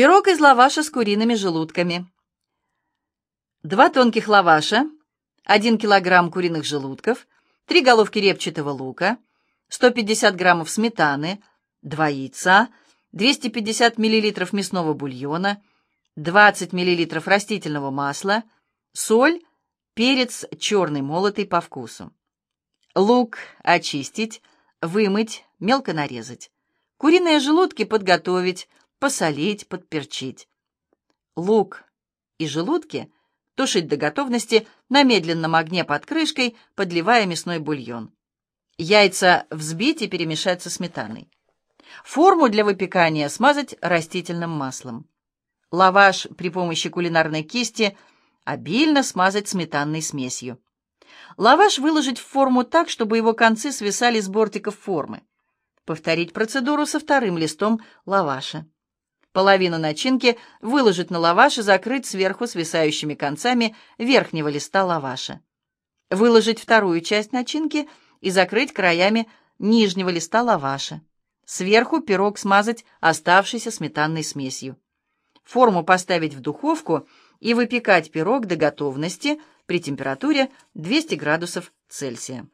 Пирог из лаваша с куриными желудками. Два тонких лаваша, 1 килограмм куриных желудков, 3 головки репчатого лука, 150 граммов сметаны, 2 яйца, 250 миллилитров мясного бульона, 20 миллилитров растительного масла, соль, перец черный молотый по вкусу. Лук очистить, вымыть, мелко нарезать. Куриные желудки подготовить, посолить, подперчить. Лук и желудки тушить до готовности на медленном огне под крышкой, подливая мясной бульон. Яйца взбить и перемешать со сметаной. Форму для выпекания смазать растительным маслом. Лаваш при помощи кулинарной кисти обильно смазать сметанной смесью. Лаваш выложить в форму так, чтобы его концы свисали с бортиков формы. Повторить процедуру со вторым листом лаваша. Половину начинки выложить на лаваш и закрыть сверху свисающими концами верхнего листа лаваша. Выложить вторую часть начинки и закрыть краями нижнего листа лаваша. Сверху пирог смазать оставшейся сметанной смесью. Форму поставить в духовку и выпекать пирог до готовности при температуре 200 градусов Цельсия.